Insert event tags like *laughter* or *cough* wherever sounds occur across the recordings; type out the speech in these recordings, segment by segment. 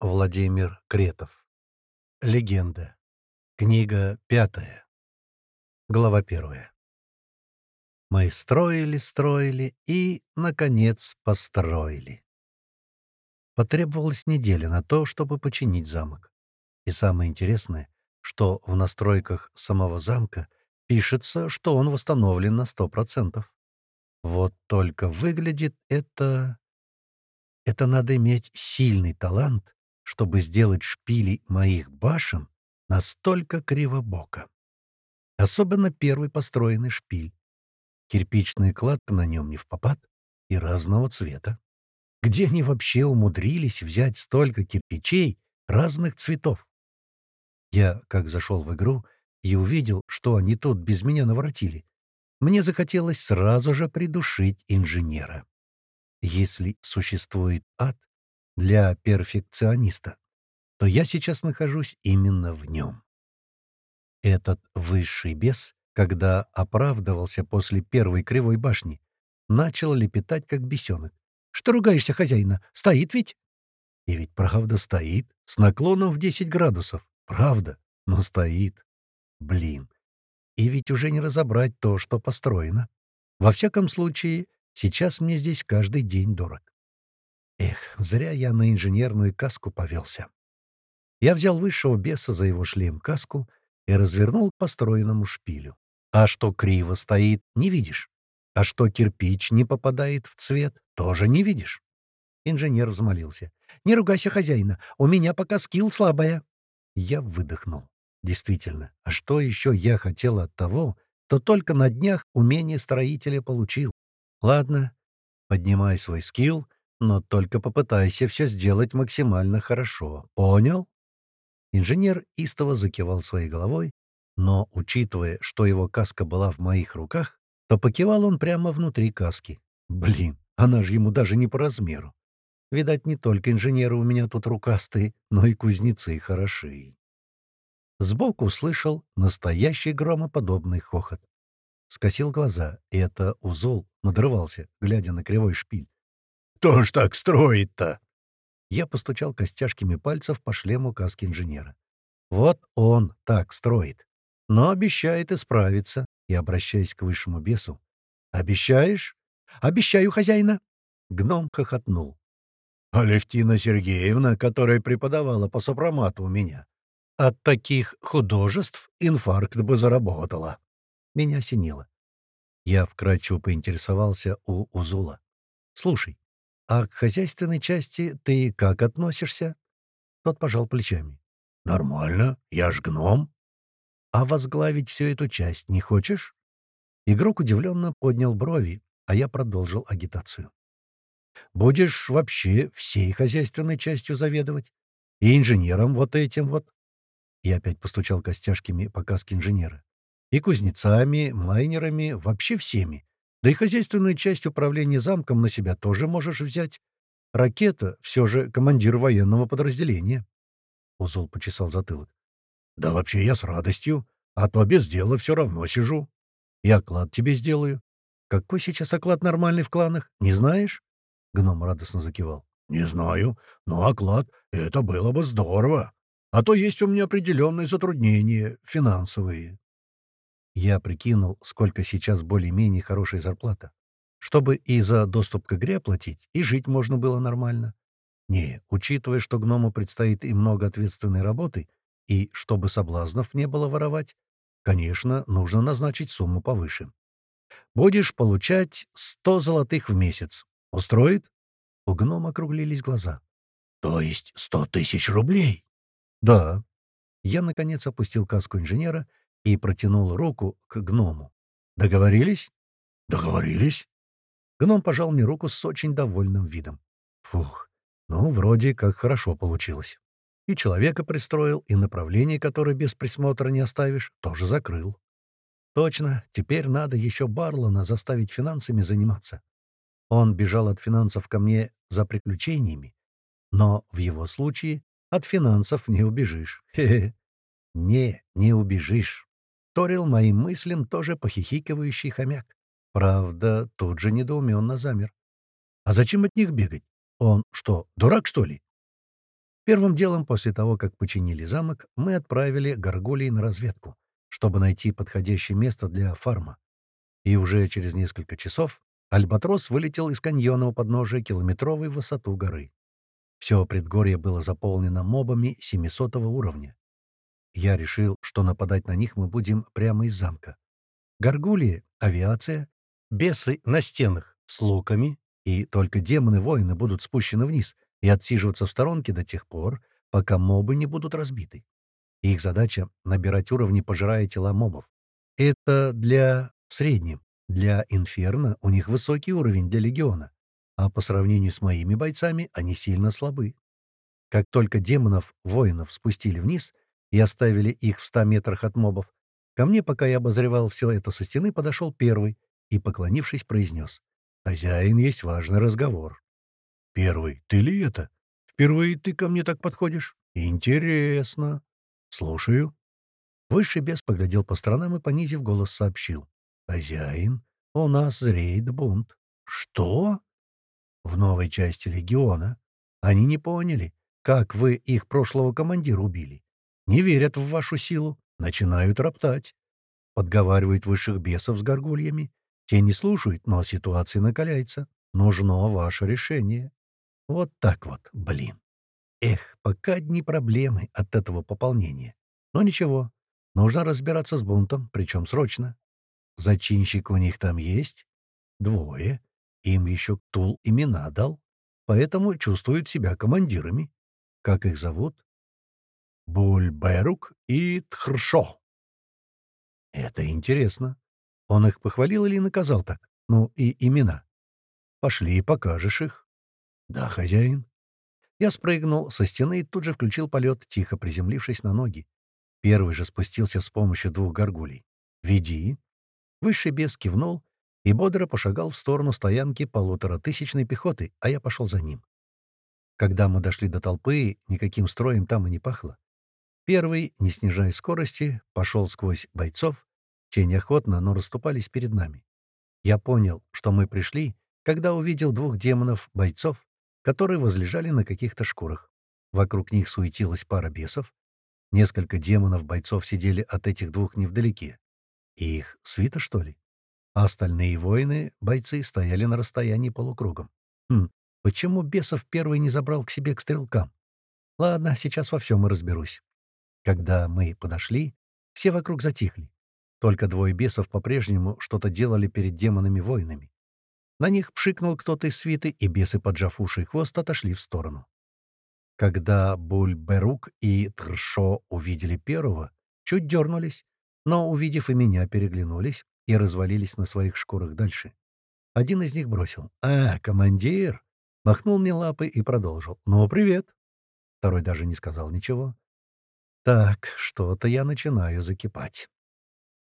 Владимир Кретов. Легенда. Книга пятая. Глава первая. Мы строили, строили и, наконец, построили. Потребовалась неделя на то, чтобы починить замок. И самое интересное, что в настройках самого замка пишется, что он восстановлен на сто процентов. Вот только выглядит это... Это надо иметь сильный талант, чтобы сделать шпили моих башен настолько кривобоко. Особенно первый построенный шпиль. Кирпичная кладка на нем не в попад и разного цвета. Где они вообще умудрились взять столько кирпичей разных цветов? Я, как зашел в игру, и увидел, что они тут без меня наворотили, мне захотелось сразу же придушить инженера. Если существует ад для перфекциониста, то я сейчас нахожусь именно в нем. Этот высший бес, когда оправдывался после первой кривой башни, начал лепетать, как бесенок. «Что ругаешься, хозяина? Стоит ведь?» И ведь правда стоит, с наклоном в 10 градусов. Правда, но стоит. Блин. И ведь уже не разобрать то, что построено. Во всяком случае, сейчас мне здесь каждый день дорог. Эх, зря я на инженерную каску повелся. Я взял высшего беса за его шлем-каску и развернул к построенному шпилю. А что криво стоит, не видишь. А что кирпич не попадает в цвет, тоже не видишь. Инженер взмолился. «Не ругайся, хозяина, у меня пока скилл слабая». Я выдохнул. Действительно, а что еще я хотел от того, то только на днях умение строителя получил? Ладно, поднимай свой скилл, но только попытайся все сделать максимально хорошо. Понял? Инженер истово закивал своей головой, но, учитывая, что его каска была в моих руках, то покивал он прямо внутри каски. Блин, она же ему даже не по размеру. Видать, не только инженеры у меня тут рукастые, но и кузнецы хороши. Сбоку услышал настоящий громоподобный хохот. Скосил глаза, и это Узол надрывался, глядя на кривой шпиль. «Кто ж так строит-то?» Я постучал костяшками пальцев по шлему каски инженера. «Вот он так строит, но обещает исправиться». И, обращаясь к высшему бесу, «Обещаешь?» «Обещаю, хозяина!» Гном хохотнул. «Алевтина Сергеевна, которая преподавала по сопромату у меня, от таких художеств инфаркт бы заработала. Меня осенило. Я вкратчиво поинтересовался у Узула. «Слушай, а к хозяйственной части ты как относишься?» Тот пожал плечами. «Нормально, я ж гном». «А возглавить всю эту часть не хочешь?» Игрок удивленно поднял брови, а я продолжил агитацию. «Будешь вообще всей хозяйственной частью заведовать? И инженером вот этим вот?» Я опять постучал костяшками по каске инженера. И кузнецами, майнерами, вообще всеми. Да и хозяйственную часть управления замком на себя тоже можешь взять. Ракета — все же командир военного подразделения. Узол почесал затылок. «Да вообще я с радостью, а то без дела все равно сижу. И оклад тебе сделаю. Какой сейчас оклад нормальный в кланах, не знаешь?» Гном радостно закивал. «Не знаю, но оклад — это было бы здорово. А то есть у меня определенные затруднения финансовые. Я прикинул, сколько сейчас более-менее хорошая зарплата. Чтобы и за доступ к игре платить, и жить можно было нормально. Не, учитывая, что гному предстоит и много ответственной работы, и чтобы соблазнов не было воровать, конечно, нужно назначить сумму повыше. Будешь получать сто золотых в месяц. Устроит? У гнома округлились глаза. То есть сто тысяч рублей? «Да». Я, наконец, опустил каску инженера и протянул руку к гному. «Договорились?» «Договорились». Гном пожал мне руку с очень довольным видом. Фух, ну, вроде как хорошо получилось. И человека пристроил, и направление, которое без присмотра не оставишь, тоже закрыл. Точно, теперь надо еще Барлона заставить финансами заниматься. Он бежал от финансов ко мне за приключениями, но в его случае от финансов не убежишь. *laughs* Хе-хе. Не, не убежишь. Торил моим мыслям тоже похихикивающий хомяк. Правда, тут же недоуменно замер. А зачем от них бегать? Он что, дурак, что ли? Первым делом, после того, как починили замок, мы отправили горгулей на разведку, чтобы найти подходящее место для фарма. И уже через несколько часов Альбатрос вылетел из каньона у подножия километровой высоту горы. Все предгорье было заполнено мобами 700 уровня. Я решил, что нападать на них мы будем прямо из замка. Горгулии — авиация, бесы на стенах с луками, и только демоны-воины будут спущены вниз и отсиживаться в сторонке до тех пор, пока мобы не будут разбиты. Их задача — набирать уровни, пожирая тела мобов. Это для средним. Для Инферно у них высокий уровень для Легиона, а по сравнению с моими бойцами они сильно слабы. Как только демонов-воинов спустили вниз и оставили их в ста метрах от мобов, ко мне, пока я обозревал все это со стены, подошел первый и, поклонившись, произнес. «Хозяин, есть важный разговор». «Первый, ты ли это? Впервые ты ко мне так подходишь? Интересно. Слушаю». Высший бес поглядел по сторонам и, понизив голос, сообщил. «Хозяин, у нас зреет бунт». «Что?» «В новой части легиона. Они не поняли, как вы их прошлого командира убили. Не верят в вашу силу, начинают роптать. Подговаривают высших бесов с горгульями. Те не слушают, но ситуация накаляется. Нужно ваше решение». Вот так вот, блин. Эх, пока одни проблемы от этого пополнения. Но ничего, нужно разбираться с бунтом, причем срочно. Зачинщик у них там есть? Двое. Им еще Ктул имена дал. Поэтому чувствуют себя командирами. Как их зовут? Бульберук и Тхршо. Это интересно. Он их похвалил или наказал так? Ну, и имена. Пошли, покажешь их. Да, хозяин. Я спрыгнул со стены и тут же включил полет, тихо приземлившись на ноги. Первый же спустился с помощью двух горгулей. «Веди», Высший бес кивнул и бодро пошагал в сторону стоянки полуторатысячной пехоты, а я пошел за ним. Когда мы дошли до толпы, никаким строем там и не пахло. Первый, не снижая скорости, пошел сквозь бойцов. Те неохотно, но расступались перед нами. Я понял, что мы пришли, когда увидел двух демонов-бойцов, которые возлежали на каких-то шкурах. Вокруг них суетилась пара бесов. Несколько демонов-бойцов сидели от этих двух невдалеке. Их свита, что ли? А остальные воины, бойцы, стояли на расстоянии полукругом. Хм, почему бесов первый не забрал к себе к стрелкам? Ладно, сейчас во всем и разберусь. Когда мы подошли, все вокруг затихли. Только двое бесов по-прежнему что-то делали перед демонами-воинами. На них пшикнул кто-то из свиты, и бесы, поджав уши и хвост, отошли в сторону. Когда Бульберук и Тршо увидели первого, чуть дернулись, но, увидев и меня, переглянулись и развалились на своих шкурах дальше. Один из них бросил. «А, командир!» Махнул мне лапой и продолжил. «Ну, привет!» Второй даже не сказал ничего. «Так, что-то я начинаю закипать».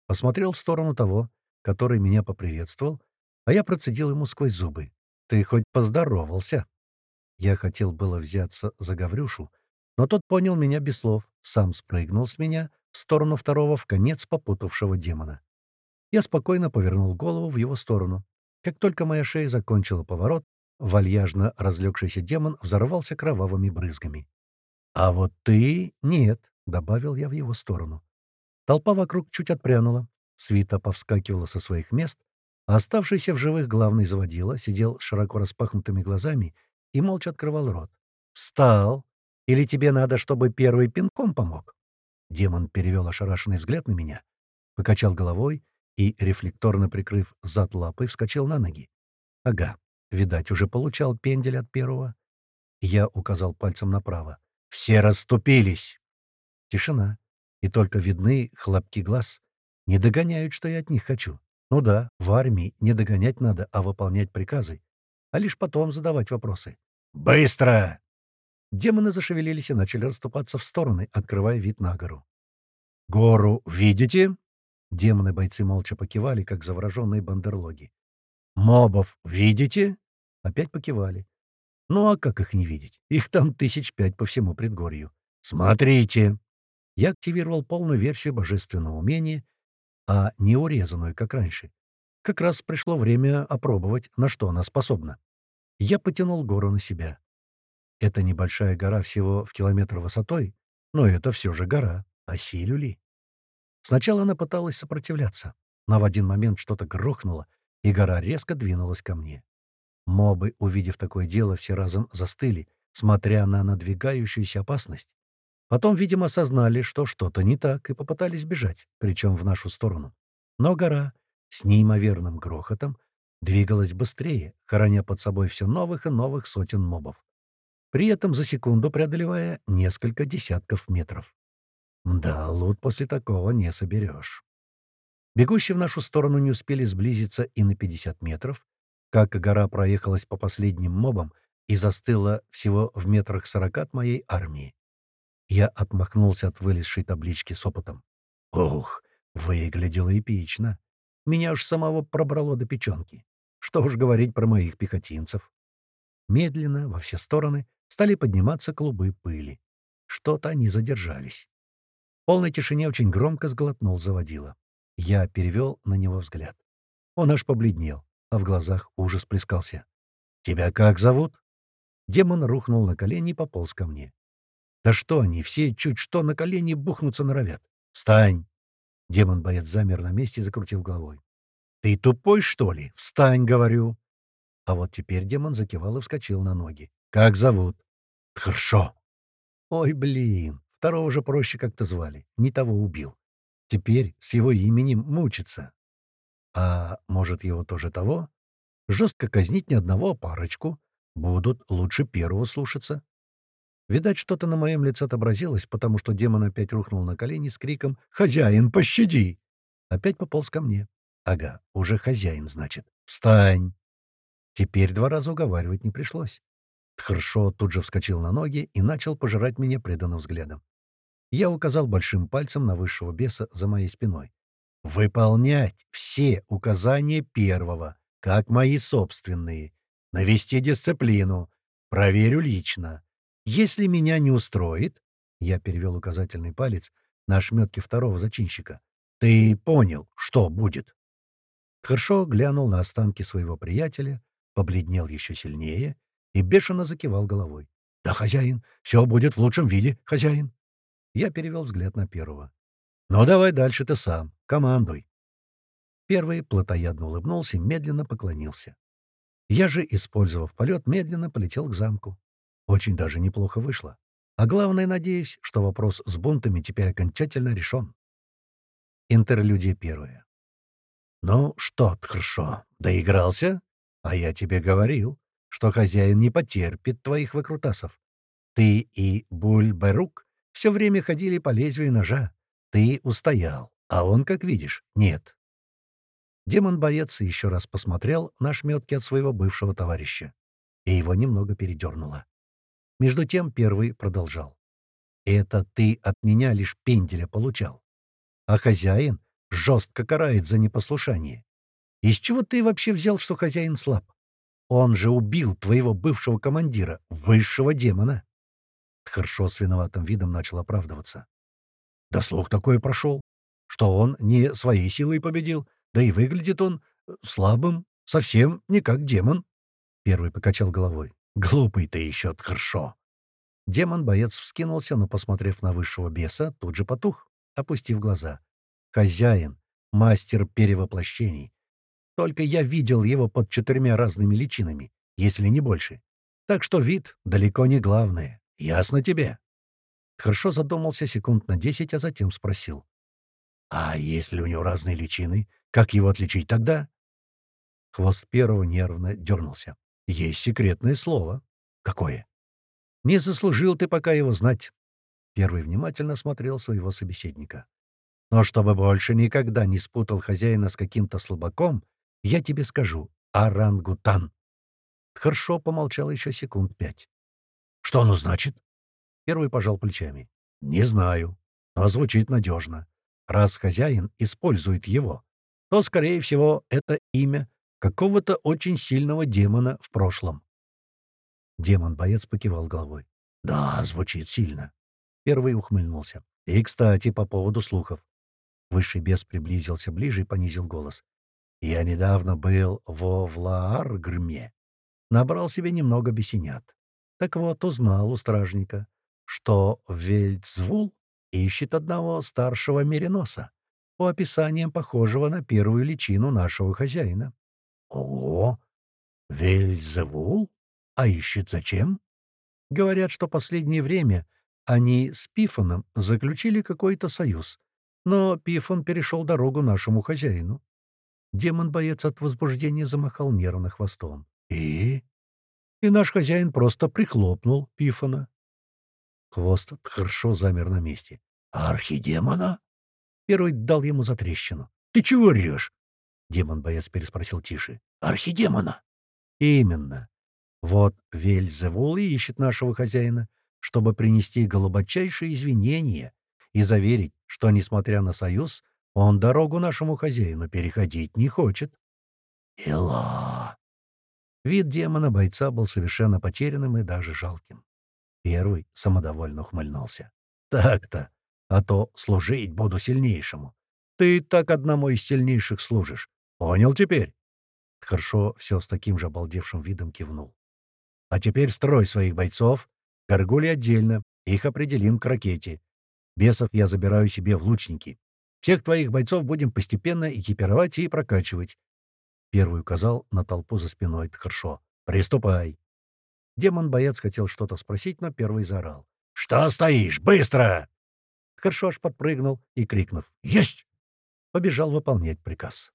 Посмотрел в сторону того, который меня поприветствовал, а я процедил ему сквозь зубы. «Ты хоть поздоровался?» Я хотел было взяться за Гаврюшу, но тот понял меня без слов, сам спрыгнул с меня в сторону второго в конец попутавшего демона. Я спокойно повернул голову в его сторону. Как только моя шея закончила поворот, вальяжно разлегшийся демон взорвался кровавыми брызгами. «А вот ты — нет», — добавил я в его сторону. Толпа вокруг чуть отпрянула, свита повскакивала со своих мест, а оставшийся в живых главный заводила сидел широко распахнутыми глазами и молча открывал рот. «Встал! Или тебе надо, чтобы первый пинком помог?» Демон перевел ошарашенный взгляд на меня, покачал головой и, рефлекторно прикрыв зад лапой, вскочил на ноги. Ага, видать, уже получал пендель от первого. Я указал пальцем направо. «Все расступились!» Тишина. И только видны хлопки глаз. Не догоняют, что я от них хочу. Ну да, в армии не догонять надо, а выполнять приказы. А лишь потом задавать вопросы. «Быстро!» Демоны зашевелились и начали расступаться в стороны, открывая вид на гору. «Гору видите?» Демоны-бойцы молча покивали, как завороженные бандерлоги. «Мобов видите?» Опять покивали. «Ну а как их не видеть? Их там тысяч пять по всему предгорью. Смотрите!» Я активировал полную версию божественного умения, а не урезанную, как раньше. Как раз пришло время опробовать, на что она способна. Я потянул гору на себя. Это небольшая гора всего в километр высотой, но это все же гора. Осилю ли? Сначала она пыталась сопротивляться, но в один момент что-то грохнуло, и гора резко двинулась ко мне. Мобы, увидев такое дело, все разом застыли, смотря на надвигающуюся опасность. Потом, видимо, осознали, что что-то не так, и попытались бежать, причем в нашу сторону. Но гора с неимоверным грохотом двигалась быстрее, хороня под собой все новых и новых сотен мобов. При этом за секунду преодолевая несколько десятков метров. Да, лут после такого не соберешь. Бегущие в нашу сторону не успели сблизиться и на 50 метров, как гора проехалась по последним мобам и застыла всего в метрах сорока от моей армии. Я отмахнулся от вылезшей таблички с опытом. Ух, выглядело эпично. Меня уж самого пробрало до печенки. Что уж говорить про моих пехотинцев. Медленно, во все стороны, стали подниматься клубы пыли. Что-то они задержались. В полной тишине очень громко сглотнул заводила. Я перевел на него взгляд. Он аж побледнел, а в глазах ужас плескался. «Тебя как зовут?» Демон рухнул на колени и пополз ко мне. «Да что они, все чуть что на колени бухнуться норовят! Встань!» Демон-боец замер на месте и закрутил головой. «Ты тупой, что ли? Встань, говорю!» А вот теперь демон закивал и вскочил на ноги. «Как зовут?» «Хорошо!» «Ой, блин! Второго же проще как-то звали. Не того убил. Теперь с его именем мучится. А может, его тоже того? Жестко казнить ни одного, а парочку. Будут лучше первого слушаться. Видать, что-то на моем лице отобразилось, потому что демон опять рухнул на колени с криком «Хозяин, пощади!» Опять пополз ко мне. Ага, уже хозяин, значит. «Встань!» Теперь два раза уговаривать не пришлось. Хорошо тут же вскочил на ноги и начал пожирать меня преданным взглядом. Я указал большим пальцем на высшего беса за моей спиной. «Выполнять все указания первого, как мои собственные. Навести дисциплину. Проверю лично. Если меня не устроит...» Я перевел указательный палец на ошметке второго зачинщика. «Ты понял, что будет?» Хорошо глянул на останки своего приятеля, побледнел еще сильнее и бешено закивал головой. «Да, хозяин, все будет в лучшем виде, хозяин!» Я перевел взгляд на первого. «Ну, давай дальше ты сам. Командуй». Первый плотоядно улыбнулся и медленно поклонился. Я же, использовав полет, медленно полетел к замку. Очень даже неплохо вышло. А главное, надеюсь, что вопрос с бунтами теперь окончательно решен. Интерлюдия первая. «Ну что, хорошо, доигрался? А я тебе говорил, что хозяин не потерпит твоих выкрутасов. Ты и Буль-Берук все время ходили по лезвию ножа. Ты устоял, а он, как видишь, нет. Демон-боец еще раз посмотрел на шметки от своего бывшего товарища, и его немного передернуло. Между тем первый продолжал. «Это ты от меня лишь пенделя получал. А хозяин жестко карает за непослушание. Из чего ты вообще взял, что хозяин слаб? Он же убил твоего бывшего командира, высшего демона. Тхаршо с виноватым видом начал оправдываться. Да слух такое прошел, что он не своей силой победил, да и выглядит он э, слабым, совсем не как демон. Первый покачал головой. Глупый ты еще, Тхаршо. Демон-боец вскинулся, но, посмотрев на высшего беса, тут же потух, опустив глаза. Хозяин, мастер перевоплощений. Только я видел его под четырьмя разными личинами, если не больше. Так что вид далеко не главное. Ясно тебе?» Хорошо задумался секунд на десять, а затем спросил. «А если у него разные личины, как его отличить тогда?» Хвост первого нервно дернулся. «Есть секретное слово». «Какое?» «Не заслужил ты пока его знать». Первый внимательно смотрел своего собеседника. «Но чтобы больше никогда не спутал хозяина с каким-то слабаком, я тебе скажу — орангутан». Хорошо помолчал еще секунд пять. Что оно значит? Первый пожал плечами. Не знаю, но звучит надежно. Раз хозяин использует его, то, скорее всего, это имя какого-то очень сильного демона в прошлом. Демон-боец покивал головой. «Да, звучит сильно». Первый ухмыльнулся. «И, кстати, по поводу слухов». Высший бес приблизился ближе и понизил голос. «Я недавно был во Влааргрме. Набрал себе немного бесенят. Так вот, узнал у стражника, что Вельцвул ищет одного старшего мериноса, по описаниям похожего на первую личину нашего хозяина. — Ого! Вельзевул? А ищет зачем? Говорят, что последнее время они с Пифоном заключили какой-то союз, но Пифон перешел дорогу нашему хозяину. Демон-боец от возбуждения замахал нервно хвостом. «И?» И наш хозяин просто прихлопнул Пифона. Хвост хорошо замер на месте. «А архидемона?» Первый дал ему затрещину. «Ты чего решь?» Демон-боец переспросил тише. «Архидемона!» «Именно. Вот Вельзевул ищет нашего хозяина, чтобы принести глубочайшие извинения и заверить, что, несмотря на союз, он дорогу нашему хозяину переходить не хочет. «Ила!» Вид демона-бойца был совершенно потерянным и даже жалким. Первый самодовольно ухмыльнулся. «Так-то, а то служить буду сильнейшему. Ты так одному из сильнейших служишь. Понял теперь?» Хорошо все с таким же обалдевшим видом кивнул. «А теперь строй своих бойцов, горгули отдельно, их определим к ракете. Бесов я забираю себе в лучники. Всех твоих бойцов будем постепенно экипировать и прокачивать. Первый указал на толпу за спиной Тхаршо. «Приступай!» Демон-боец хотел что-то спросить, но первый заорал. «Что стоишь? Быстро!» Тхаршо аж подпрыгнул и, крикнув «Есть!», побежал выполнять приказ.